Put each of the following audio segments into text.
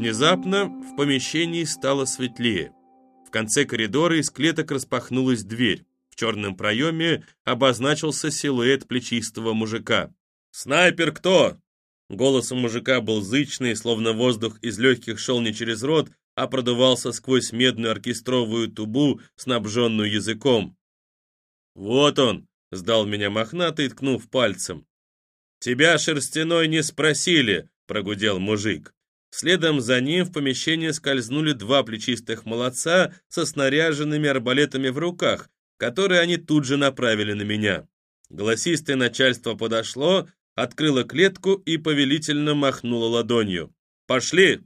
Внезапно в помещении стало светлее. В конце коридора из клеток распахнулась дверь. В черном проеме обозначился силуэт плечистого мужика. «Снайпер кто?» Голос у мужика был зычный, словно воздух из легких шел не через рот, а продувался сквозь медную оркестровую тубу, снабженную языком. «Вот он!» — сдал меня мохнатый, ткнув пальцем. «Тебя, шерстяной, не спросили!» — прогудел мужик. Следом за ним в помещение скользнули два плечистых молодца со снаряженными арбалетами в руках, которые они тут же направили на меня. Голосистое начальство подошло, открыло клетку и повелительно махнуло ладонью. «Пошли!»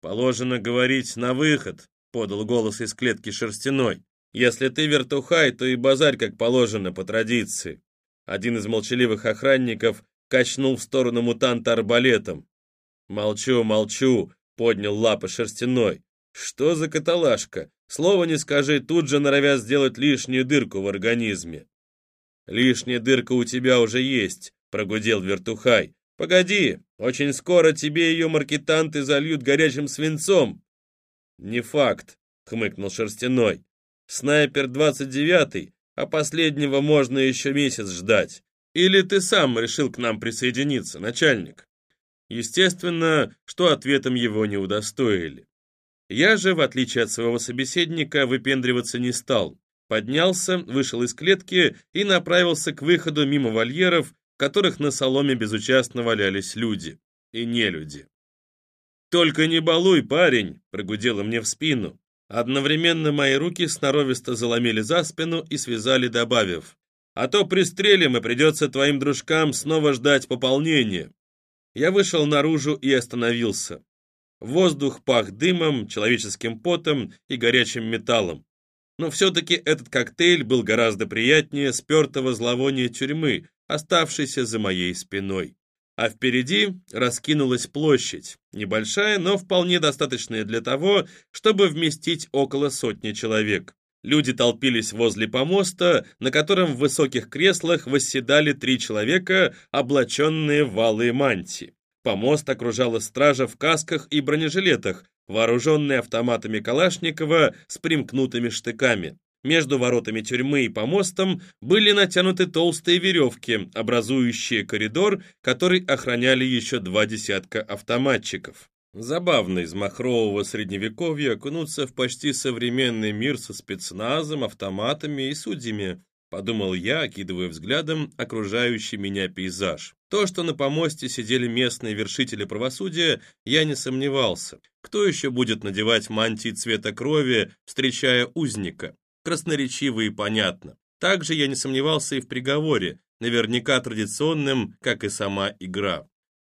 «Положено говорить на выход», — подал голос из клетки шерстяной. «Если ты вертухай, то и базарь как положено по традиции». Один из молчаливых охранников качнул в сторону мутанта арбалетом. «Молчу, молчу», — поднял лапы шерстяной. «Что за каталажка? Слово не скажи, тут же норовят сделать лишнюю дырку в организме». «Лишняя дырка у тебя уже есть», — прогудел вертухай. «Погоди, очень скоро тебе ее маркетанты зальют горячим свинцом». «Не факт», — хмыкнул Шерстяной. «Снайпер 29-й, а последнего можно еще месяц ждать. Или ты сам решил к нам присоединиться, начальник?» Естественно, что ответом его не удостоили. Я же, в отличие от своего собеседника, выпендриваться не стал. Поднялся, вышел из клетки и направился к выходу мимо вольеров, в которых на соломе безучастно валялись люди и не люди. «Только не балуй, парень!» — прогудело мне в спину. Одновременно мои руки сноровисто заломили за спину и связали, добавив, «А то пристрелим, и придется твоим дружкам снова ждать пополнения». Я вышел наружу и остановился. Воздух пах дымом, человеческим потом и горячим металлом. Но все-таки этот коктейль был гораздо приятнее спертого зловония тюрьмы, оставшейся за моей спиной. А впереди раскинулась площадь, небольшая, но вполне достаточная для того, чтобы вместить около сотни человек. Люди толпились возле помоста, на котором в высоких креслах восседали три человека, облаченные в валые мантии. Помост окружала стража в касках и бронежилетах, вооруженные автоматами Калашникова с примкнутыми штыками. Между воротами тюрьмы и помостом были натянуты толстые веревки, образующие коридор, который охраняли еще два десятка автоматчиков. Забавно из махрового средневековья окунуться в почти современный мир со спецназом, автоматами и судьями, подумал я, окидывая взглядом окружающий меня пейзаж. То, что на помосте сидели местные вершители правосудия, я не сомневался. Кто еще будет надевать мантии цвета крови, встречая узника? красноречиво и понятно. Также я не сомневался и в приговоре, наверняка традиционным, как и сама игра.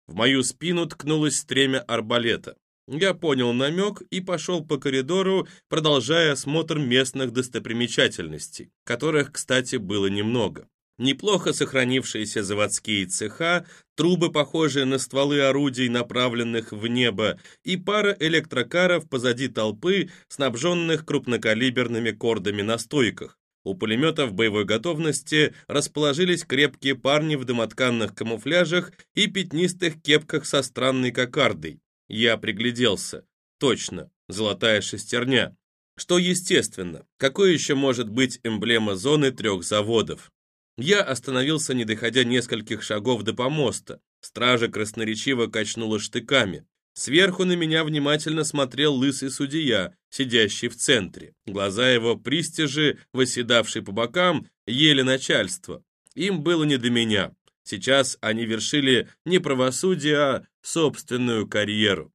В мою спину ткнулось стремя арбалета. Я понял намек и пошел по коридору, продолжая осмотр местных достопримечательностей, которых, кстати, было немного. Неплохо сохранившиеся заводские цеха, трубы, похожие на стволы орудий, направленных в небо, и пара электрокаров позади толпы, снабженных крупнокалиберными кордами на стойках. У пулеметов боевой готовности расположились крепкие парни в домотканных камуфляжах и пятнистых кепках со странной кокардой. Я пригляделся. Точно, золотая шестерня. Что естественно, какой еще может быть эмблема зоны трех заводов? Я остановился, не доходя нескольких шагов до помоста. Стража красноречиво качнула штыками. Сверху на меня внимательно смотрел лысый судья, сидящий в центре. Глаза его пристижи, восседавшие по бокам, ели начальство. Им было не до меня. Сейчас они вершили не правосудие, а собственную карьеру.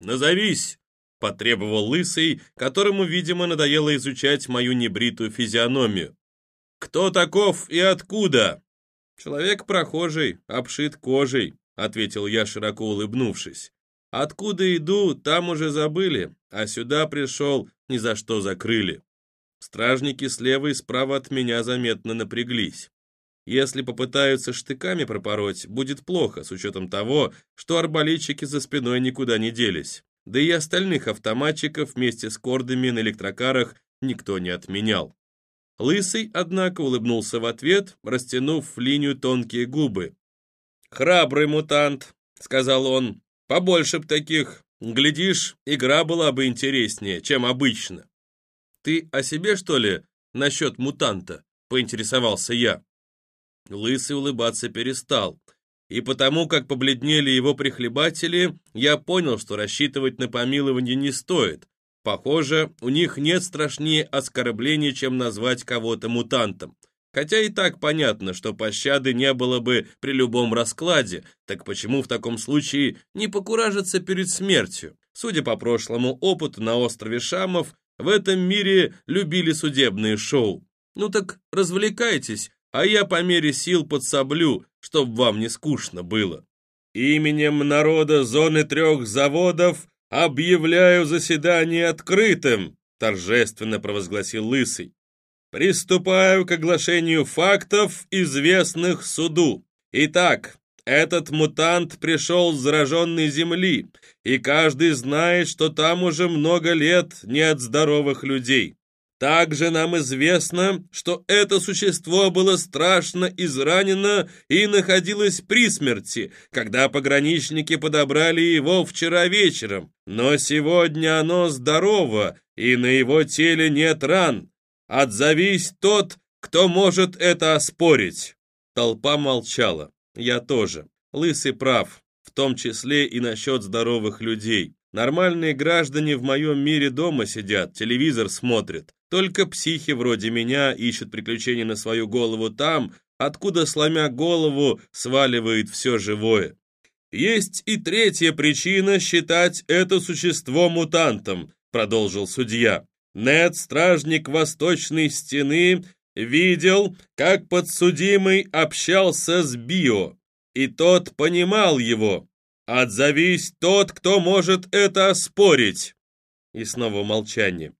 «Назовись!» — потребовал лысый, которому, видимо, надоело изучать мою небритую физиономию. «Кто таков и откуда?» «Человек прохожий, обшит кожей», — ответил я, широко улыбнувшись. «Откуда иду, там уже забыли, а сюда пришел, ни за что закрыли». Стражники слева и справа от меня заметно напряглись. Если попытаются штыками пропороть, будет плохо, с учетом того, что арбалетчики за спиной никуда не делись. Да и остальных автоматчиков вместе с кордами на электрокарах никто не отменял. Лысый, однако, улыбнулся в ответ, растянув в линию тонкие губы. «Храбрый мутант», — сказал он, — «побольше б таких, Глядишь, игра была бы интереснее, чем обычно. Ты о себе, что ли, насчет мутанта?» — поинтересовался я. Лысый улыбаться перестал, и потому как побледнели его прихлебатели, я понял, что рассчитывать на помилование не стоит. Похоже, у них нет страшнее оскорбления, чем назвать кого-то мутантом. Хотя и так понятно, что пощады не было бы при любом раскладе, так почему в таком случае не покуражиться перед смертью? Судя по прошлому опыту на острове Шамов, в этом мире любили судебные шоу. Ну так развлекайтесь, а я по мере сил подсоблю, чтоб вам не скучно было. Именем народа зоны трех заводов объявляю заседание открытым, торжественно провозгласил Лысый. Приступаю к оглашению фактов, известных суду. Итак, этот мутант пришел с зараженной земли, и каждый знает, что там уже много лет нет здоровых людей. Также нам известно, что это существо было страшно изранено и находилось при смерти, когда пограничники подобрали его вчера вечером. Но сегодня оно здорово, и на его теле нет ран, Отзовись тот, кто может это оспорить!» Толпа молчала. Я тоже. Лысый прав, в том числе и насчет здоровых людей. Нормальные граждане в моем мире дома сидят, телевизор смотрят. Только психи вроде меня ищут приключения на свою голову там, откуда, сломя голову, сваливает все живое. Есть и третья причина считать это существо мутантом, продолжил судья. Нед, стражник Восточной Стены, видел, как подсудимый общался с Био, и тот понимал его. Отзовись тот, кто может это оспорить. И снова молчание.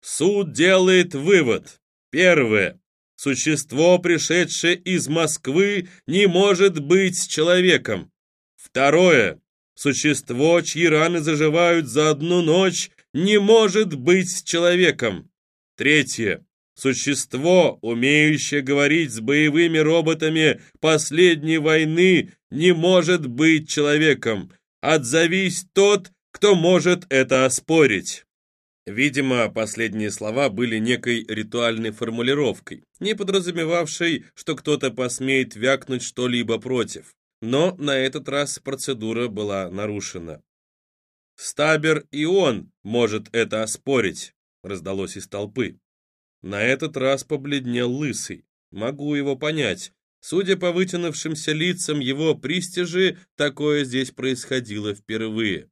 Суд делает вывод. Первое. Существо, пришедшее из Москвы, не может быть человеком. Второе. Существо, чьи раны заживают за одну ночь, не может быть человеком. Третье. Существо, умеющее говорить с боевыми роботами последней войны, не может быть человеком. Отзовись тот, кто может это оспорить. Видимо, последние слова были некой ритуальной формулировкой, не подразумевавшей, что кто-то посмеет вякнуть что-либо против. Но на этот раз процедура была нарушена. Стабер и он может это оспорить, раздалось из толпы. На этот раз побледнел лысый. Могу его понять. Судя по вытянувшимся лицам его пристижи, такое здесь происходило впервые.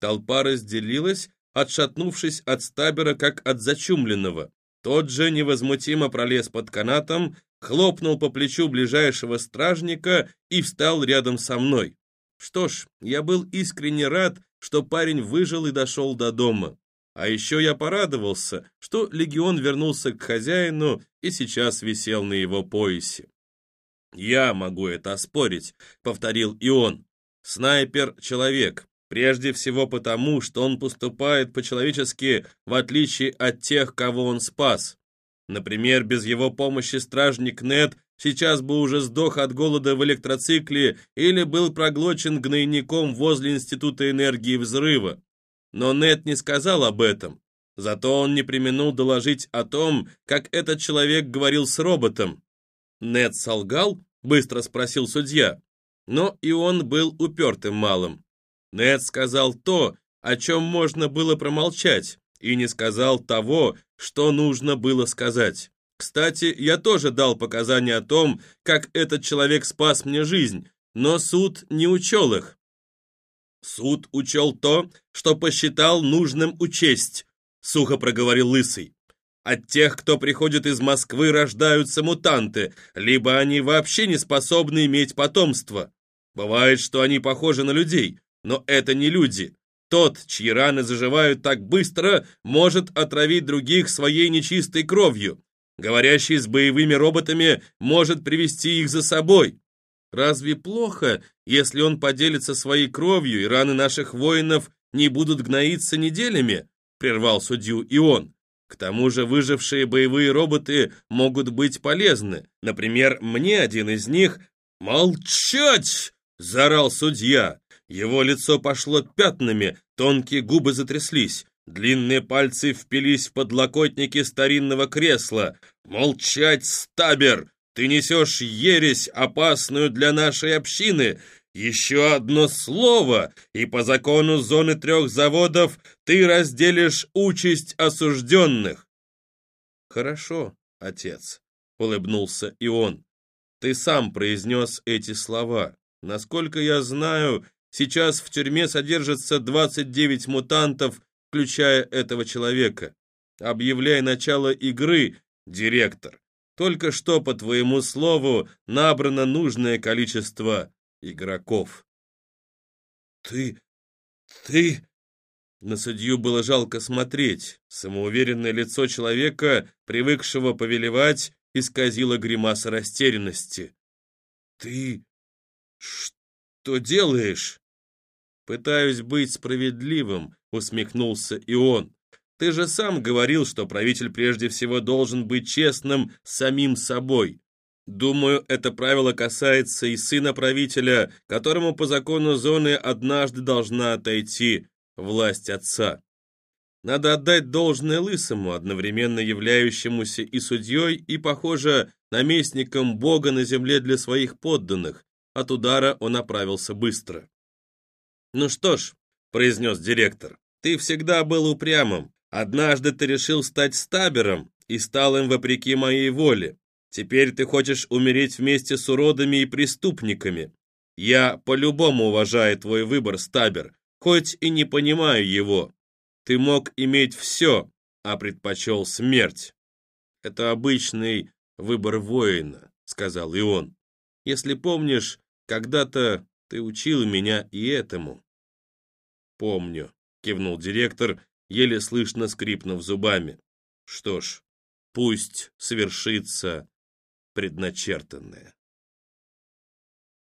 Толпа разделилась, отшатнувшись от стабера, как от зачумленного. Тот же невозмутимо пролез под канатом, хлопнул по плечу ближайшего стражника и встал рядом со мной. Что ж, я был искренне рад, что парень выжил и дошел до дома. А еще я порадовался, что легион вернулся к хозяину и сейчас висел на его поясе. «Я могу это оспорить», — повторил и он. «Снайпер — человек, прежде всего потому, что он поступает по-человечески, в отличие от тех, кого он спас. Например, без его помощи стражник Нед сейчас бы уже сдох от голода в электроцикле или был проглочен гнойником возле Института энергии взрыва. Но Нет не сказал об этом. Зато он не применил доложить о том, как этот человек говорил с роботом. Нет солгал? Быстро спросил судья. Но и он был упертым малым. Нет сказал то, о чем можно было промолчать, и не сказал того, что нужно было сказать. Кстати, я тоже дал показания о том, как этот человек спас мне жизнь, но суд не учел их. Суд учел то, что посчитал нужным учесть, сухо проговорил Лысый. От тех, кто приходит из Москвы, рождаются мутанты, либо они вообще не способны иметь потомство. Бывает, что они похожи на людей, но это не люди. Тот, чьи раны заживают так быстро, может отравить других своей нечистой кровью. Говорящий с боевыми роботами может привести их за собой. Разве плохо, если он поделится своей кровью, и раны наших воинов не будут гноиться неделями?» прервал судью и он. К тому же выжившие боевые роботы могут быть полезны. Например, мне один из них... «Молчать!» — заорал судья. Его лицо пошло пятнами, тонкие губы затряслись. Длинные пальцы впились в подлокотники старинного кресла. «Молчать, стабер! Ты несешь ересь, опасную для нашей общины! Еще одно слово, и по закону зоны трех заводов ты разделишь участь осужденных!» «Хорошо, отец», — улыбнулся и он. «Ты сам произнес эти слова. Насколько я знаю, сейчас в тюрьме содержится 29 мутантов, включая этого человека. Объявляй начало игры, директор. Только что, по твоему слову, набрано нужное количество игроков. Ты... ты... На судью было жалко смотреть. Самоуверенное лицо человека, привыкшего повелевать, исказило гримаса растерянности. «Ты... что делаешь?» «Пытаюсь быть справедливым», — усмехнулся и он. «Ты же сам говорил, что правитель прежде всего должен быть честным с самим собой. Думаю, это правило касается и сына правителя, которому по закону зоны однажды должна отойти власть отца. Надо отдать должное Лысому, одновременно являющемуся и судьей, и, похоже, наместником Бога на земле для своих подданных. От удара он оправился быстро. «Ну что ж», — произнес директор, — «ты всегда был упрямым. Однажды ты решил стать стабером и стал им вопреки моей воле. Теперь ты хочешь умереть вместе с уродами и преступниками. Я по-любому уважаю твой выбор, стабер, хоть и не понимаю его. Ты мог иметь все, а предпочел смерть. Это обычный выбор воина, сказал и он. Если помнишь, когда-то ты учил меня и этому. Помню, кивнул директор, еле слышно скрипнув зубами. Что ж, пусть свершится предначертанное.